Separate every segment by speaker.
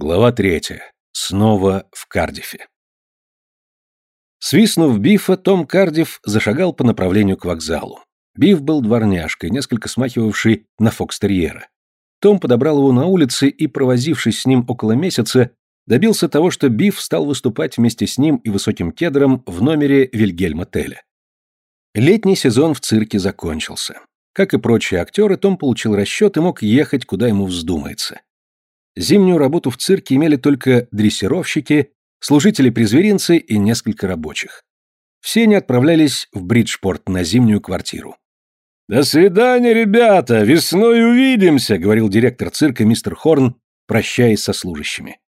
Speaker 1: Глава третья. Снова в Кардифе. Свистнув Бифа, Том Кардиф зашагал по направлению к вокзалу. Биф был дворняжкой, несколько смахивавший на фокстерьера. Том подобрал его на улице и, провозившись с ним около месяца, добился того, что Биф стал выступать вместе с ним и высоким кедром в номере Вильгельма Теля. Летний сезон в цирке закончился. Как и прочие актеры, Том получил расчет и мог ехать, куда ему вздумается. Зимнюю работу в цирке имели только дрессировщики, служители-призверинцы и несколько рабочих. Все они отправлялись в Бриджпорт на зимнюю квартиру.
Speaker 2: «До свидания, ребята! Весной увидимся!» — говорил директор цирка мистер Хорн, прощаясь со служащими.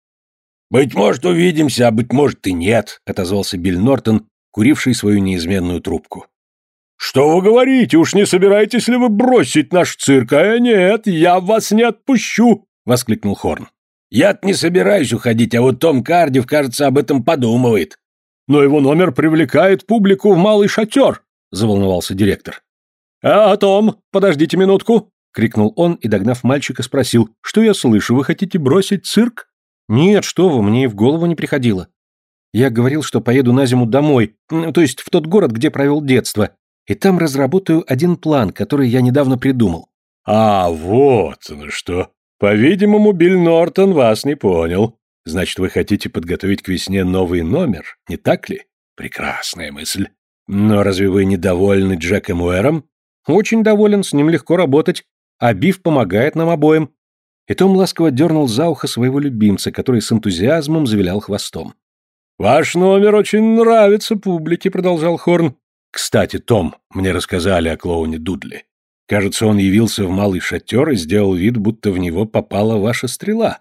Speaker 3: «Быть может, увидимся, а быть может и нет», — отозвался Билл Нортон, куривший свою неизменную трубку.
Speaker 2: «Что вы говорите? Уж не собираетесь ли вы бросить наш цирк? А нет, я вас не отпущу!» Воскликнул Хорн.
Speaker 3: Я-то не собираюсь уходить, а вот Том Кардив, кажется, об этом подумывает.
Speaker 2: Но его номер привлекает публику в малый шатер, заволновался директор. А, Том, подождите минутку, крикнул он и, догнав мальчика, спросил, что я слышу, вы хотите бросить цирк?
Speaker 1: Нет, что вы, мне и в голову не приходило. Я говорил, что поеду на зиму домой, то есть в тот город, где провел детство, и там разработаю один план, который я недавно придумал.
Speaker 2: А, вот ну что. По-видимому, Билл Нортон вас не понял. Значит, вы хотите подготовить к весне новый номер, не так ли? Прекрасная мысль. Но разве вы недовольны Джеком Уэром?
Speaker 1: Очень доволен, с ним легко работать. А Биф помогает нам обоим. И Том ласково дернул за ухо своего любимца, который с энтузиазмом завилял хвостом.
Speaker 2: «Ваш номер очень нравится публике», — продолжал Хорн. «Кстати, Том, мне рассказали о клоуне Дудли. Кажется, он явился в малый шатер и сделал вид, будто в него попала ваша стрела.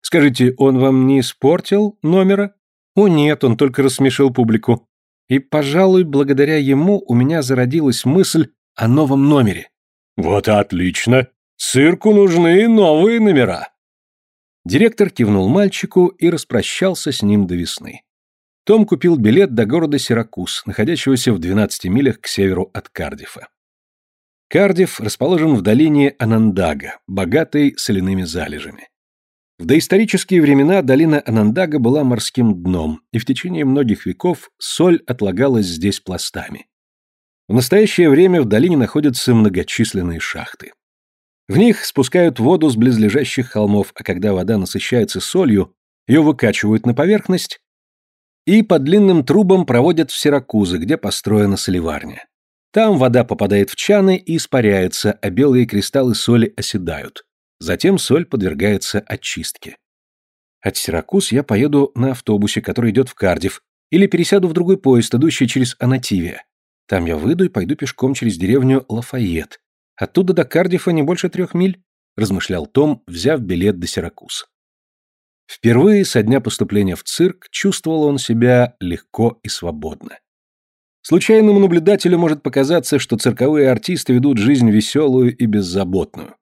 Speaker 2: Скажите, он вам не испортил номера?
Speaker 1: О нет, он только рассмешил публику. И, пожалуй, благодаря ему у меня зародилась мысль о новом номере.
Speaker 2: Вот отлично. Цирку нужны новые номера.
Speaker 1: Директор кивнул мальчику и распрощался с ним до весны. Том купил билет до города Сиракуз, находящегося в 12 милях к северу от Кардифа. Кардиф расположен в долине Анандага, богатой соляными залежами. В доисторические времена долина Анандага была морским дном, и в течение многих веков соль отлагалась здесь пластами. В настоящее время в долине находятся многочисленные шахты. В них спускают воду с близлежащих холмов, а когда вода насыщается солью, ее выкачивают на поверхность и по длинным трубам проводят в Сиракузы, где построена соливарня. Там вода попадает в чаны и испаряется, а белые кристаллы соли оседают. Затем соль подвергается очистке. От Сиракуз я поеду на автобусе, который идет в Кардив, или пересяду в другой поезд, идущий через Анативия. Там я выйду и пойду пешком через деревню Лафайет. Оттуда до Кардифа не больше трех миль, размышлял Том, взяв билет до Сиракуз. Впервые со дня поступления в цирк чувствовал он себя легко и свободно. Случайному наблюдателю может показаться, что цирковые артисты ведут жизнь веселую и беззаботную.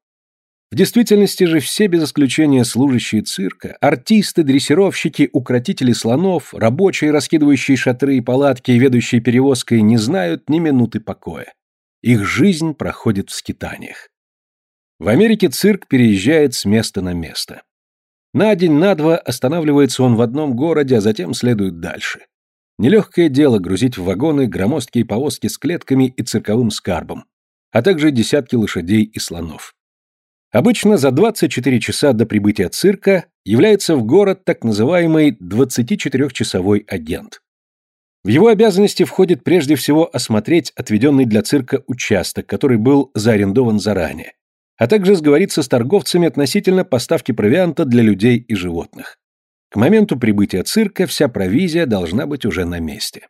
Speaker 1: В действительности же все без исключения служащие цирка, артисты, дрессировщики, укротители слонов, рабочие, раскидывающие шатры и палатки ведущие перевозкой, не знают ни минуты покоя. Их жизнь проходит в скитаниях. В Америке цирк переезжает с места на место. На день, на два останавливается он в одном городе, а затем следует дальше. Нелегкое дело грузить в вагоны громоздкие повозки с клетками и цирковым скарбом, а также десятки лошадей и слонов. Обычно за 24 часа до прибытия цирка является в город так называемый 24-часовой агент. В его обязанности входит прежде всего осмотреть отведенный для цирка участок, который был заарендован заранее, а также сговориться с торговцами относительно поставки провианта для людей и животных. К моменту прибытия цирка вся провизия должна быть уже на месте.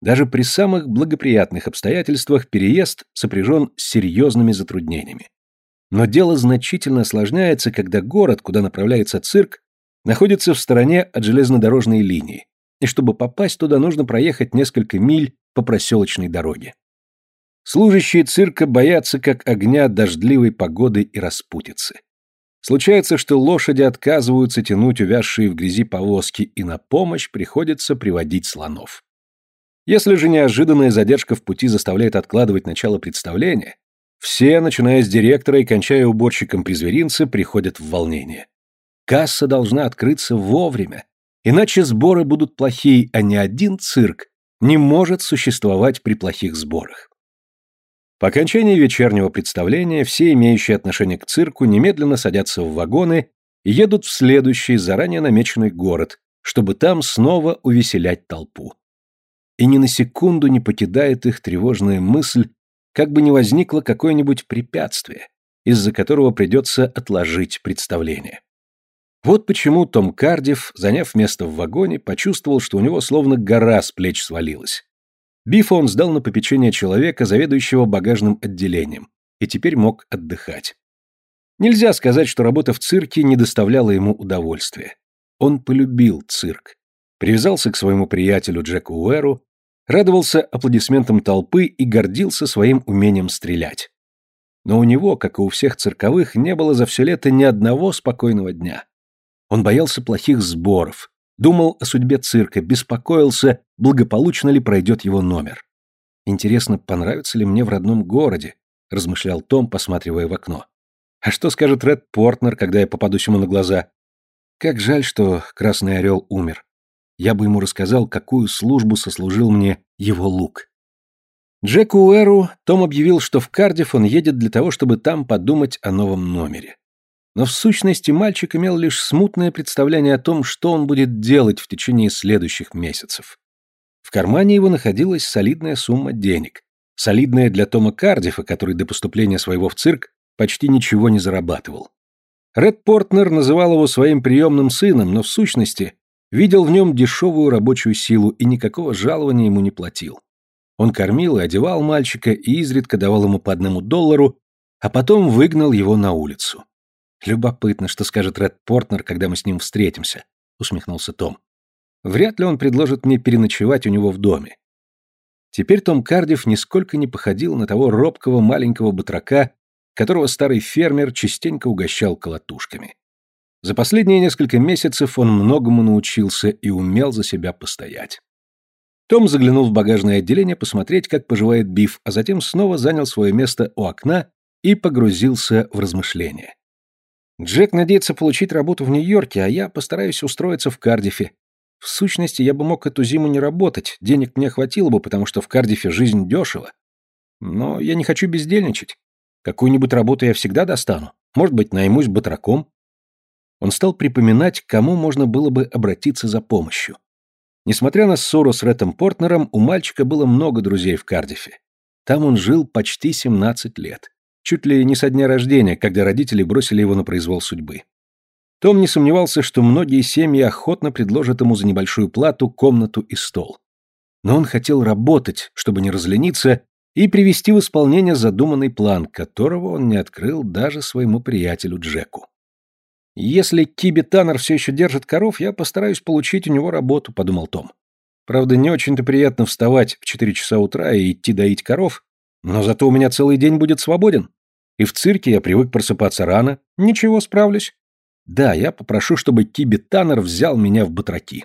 Speaker 1: Даже при самых благоприятных обстоятельствах переезд сопряжен с серьезными затруднениями. Но дело значительно осложняется, когда город, куда направляется цирк, находится в стороне от железнодорожной линии, и чтобы попасть туда, нужно проехать несколько миль по проселочной дороге. Служащие цирка боятся как огня дождливой погоды и распутицы. Случается, что лошади отказываются тянуть увязшие в грязи повозки, и на помощь приходится приводить слонов. Если же неожиданная задержка в пути заставляет откладывать начало представления, все, начиная с директора и кончая уборщиком при зверинце, приходят в волнение. Касса должна открыться вовремя, иначе сборы будут плохие, а ни один цирк не может существовать при плохих сборах. По окончании вечернего представления все имеющие отношение к цирку немедленно садятся в вагоны и едут в следующий, заранее намеченный город, чтобы там снова увеселять толпу. И ни на секунду не покидает их тревожная мысль, как бы не возникло какое-нибудь препятствие, из-за которого придется отложить представление. Вот почему Том Кардив, заняв место в вагоне, почувствовал, что у него словно гора с плеч свалилась. Бифа он сдал на попечение человека, заведующего багажным отделением, и теперь мог отдыхать. Нельзя сказать, что работа в цирке не доставляла ему удовольствия. Он полюбил цирк. Привязался к своему приятелю Джеку Уэру, радовался аплодисментам толпы и гордился своим умением стрелять. Но у него, как и у всех цирковых, не было за все лето ни одного спокойного дня. Он боялся плохих сборов, думал о судьбе цирка, беспокоился, благополучно ли пройдет его номер. «Интересно, понравится ли мне в родном городе?» – размышлял Том, посматривая в окно. «А что скажет Ред Портнер, когда я попадусь ему на глаза? Как жаль, что Красный Орел умер. Я бы ему рассказал, какую службу сослужил мне его лук». Джеку Уэру Том объявил, что в Кардиф он едет для того, чтобы там подумать о новом номере. Но в сущности мальчик имел лишь смутное представление о том, что он будет делать в течение следующих месяцев. В кармане его находилась солидная сумма денег. Солидная для Тома Кардифа, который до поступления своего в цирк почти ничего не зарабатывал. Ред Портнер называл его своим приемным сыном, но в сущности видел в нем дешевую рабочую силу и никакого жалования ему не платил. Он кормил и одевал мальчика и изредка давал ему по одному доллару, а потом выгнал его на улицу. Любопытно, что скажет Ред Портнер, когда мы с ним встретимся, усмехнулся Том. Вряд ли он предложит мне переночевать у него в доме. Теперь Том Кардив нисколько не походил на того робкого маленького батрака, которого старый фермер частенько угощал колотушками. За последние несколько месяцев он многому научился и умел за себя постоять. Том заглянул в багажное отделение посмотреть, как поживает Биф, а затем снова занял свое место у окна и погрузился в размышления. Джек надеется получить работу в Нью-Йорке, а я постараюсь устроиться в Кардифе. В сущности, я бы мог эту зиму не работать, денег мне хватило бы, потому что в Кардифе жизнь дешево. Но я не хочу бездельничать. Какую-нибудь работу я всегда достану. Может быть, наймусь батраком. Он стал припоминать, к кому можно было бы обратиться за помощью. Несмотря на ссору с Рэтом Портнером, у мальчика было много друзей в Кардифе. Там он жил почти 17 лет чуть ли не со дня рождения, когда родители бросили его на произвол судьбы. Том не сомневался, что многие семьи охотно предложат ему за небольшую плату комнату и стол. Но он хотел работать, чтобы не разлениться, и привести в исполнение задуманный план, которого он не открыл даже своему приятелю Джеку. «Если Киби Таннер все еще держит коров, я постараюсь получить у него работу», — подумал Том. «Правда, не очень-то приятно вставать в 4 часа утра и идти доить коров, но зато у меня целый день будет свободен. И в цирке я привык просыпаться рано. Ничего, справлюсь. Да, я попрошу, чтобы Киби Таннер взял меня в батраки.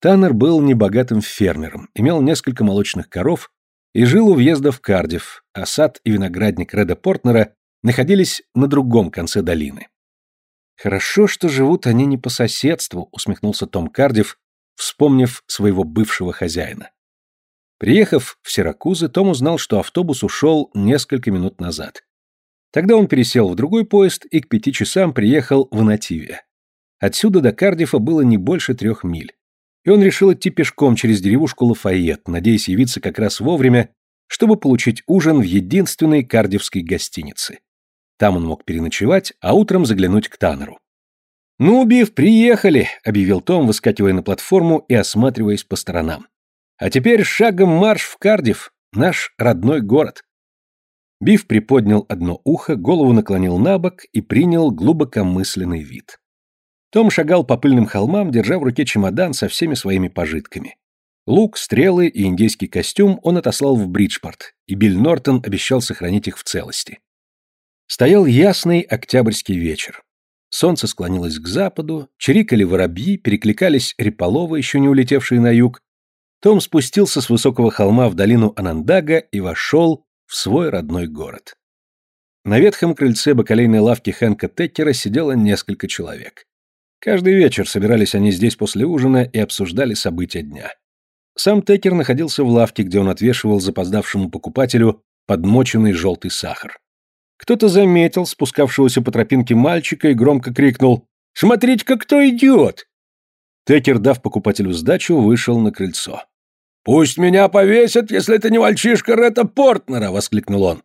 Speaker 1: Таннер был небогатым фермером, имел несколько молочных коров и жил у въезда в Кардив, а сад и виноградник Реда Портнера находились на другом конце долины. «Хорошо, что живут они не по соседству», — усмехнулся Том Кардив, вспомнив своего бывшего хозяина. Приехав в Сиракузы, Том узнал, что автобус ушел несколько минут назад. Тогда он пересел в другой поезд и к пяти часам приехал в Нативе. Отсюда до Кардифа было не больше трех миль. И он решил идти пешком через деревушку Лафайет, надеясь явиться как раз вовремя, чтобы получить ужин в единственной кардивской гостинице. Там он мог переночевать, а утром заглянуть к Таннеру. «Ну, Биф, приехали!» — объявил Том, выскакивая на платформу и осматриваясь по сторонам. «А теперь шагом марш в Кардив, наш родной город!» Биф приподнял одно ухо, голову наклонил на бок и принял глубокомысленный вид. Том шагал по пыльным холмам, держа в руке чемодан со всеми своими пожитками. Лук, стрелы и индейский костюм он отослал в Бриджпорт, и Билл Нортон обещал сохранить их в целости. Стоял ясный октябрьский вечер. Солнце склонилось к западу, чирикали воробьи, перекликались реполовы, еще не улетевшие на юг. Том спустился с высокого холма в долину Анандага и вошел в свой родной город. На ветхом крыльце бакалейной лавки Хэнка Теккера сидело несколько человек. Каждый вечер собирались они здесь после ужина и обсуждали события дня. Сам Текер находился в лавке, где он отвешивал запоздавшему покупателю подмоченный желтый сахар. Кто-то заметил спускавшегося по тропинке мальчика и громко крикнул «Смотрите-ка, кто идет!» Текер, дав покупателю сдачу, вышел на крыльцо.
Speaker 3: «Пусть меня повесят, если это не мальчишка Ретта Портнера!» — воскликнул он.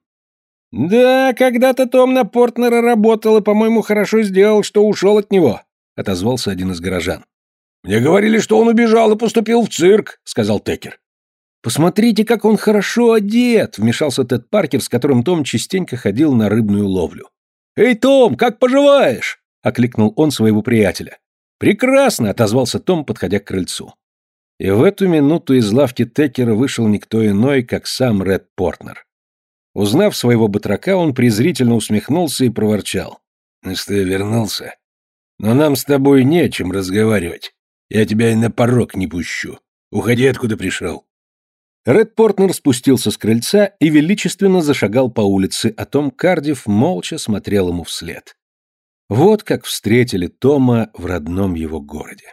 Speaker 2: «Да, когда-то Том на Портнера работал и, по-моему, хорошо сделал, что ушел от него», — отозвался один из горожан.
Speaker 3: «Мне говорили, что он убежал и поступил в цирк», — сказал Текер.
Speaker 1: «Посмотрите, как он хорошо одет!» — вмешался Тед Паркер, с которым Том частенько ходил на рыбную ловлю.
Speaker 2: «Эй, Том, как поживаешь?» — окликнул он своего приятеля.
Speaker 1: «Прекрасно!» — отозвался Том, подходя к крыльцу. И в эту минуту из лавки Текера вышел никто иной, как сам Ред Портнер. Узнав своего батрака, он презрительно усмехнулся и проворчал.
Speaker 3: «Ну что, вернулся? Но нам с тобой не о чем разговаривать. Я тебя и на порог не пущу. Уходи, откуда пришел».
Speaker 1: Ред Портнер спустился с крыльца и величественно зашагал по улице, а Том Кардив молча смотрел ему вслед. Вот как встретили Тома в родном его городе.